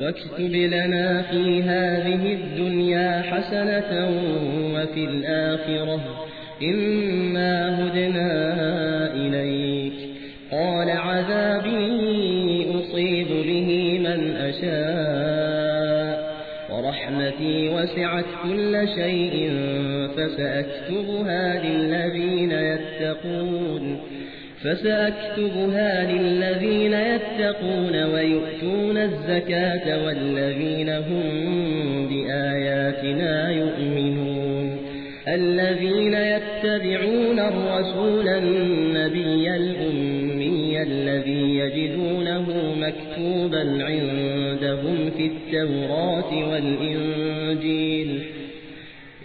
واكتب لنا في هذه الدنيا حسنة وفي الآخرة إنا هدنا إليك قال عذابي أصيب به من أشاء ورحمتي وسعت كل شيء فسأكتبها للذين يتقون فسأكتبها للذين يتقون ويؤتون الزكاة والذين هم بآياتنا يؤمنون. الذين يتبعون الرسول النبي الأمي الذي يجدونه مكتوبا عندهم في التوراة والإنجيل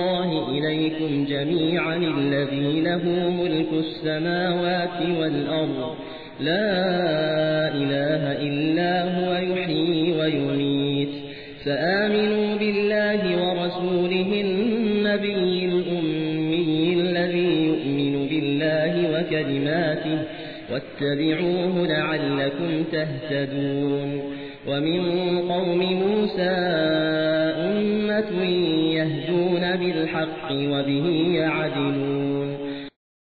الله إليكم جميعا الذي له ملك السماوات والأرض. لا إله إلا هو يحيي ويميت. فآمنوا بالله ورسوله النبي الأمي الذي يؤمن بالله وكلماته. واتبعوه لعلكم تهتدون. ومن قوم موسى أمة يهدون بالحق وبه يعدلون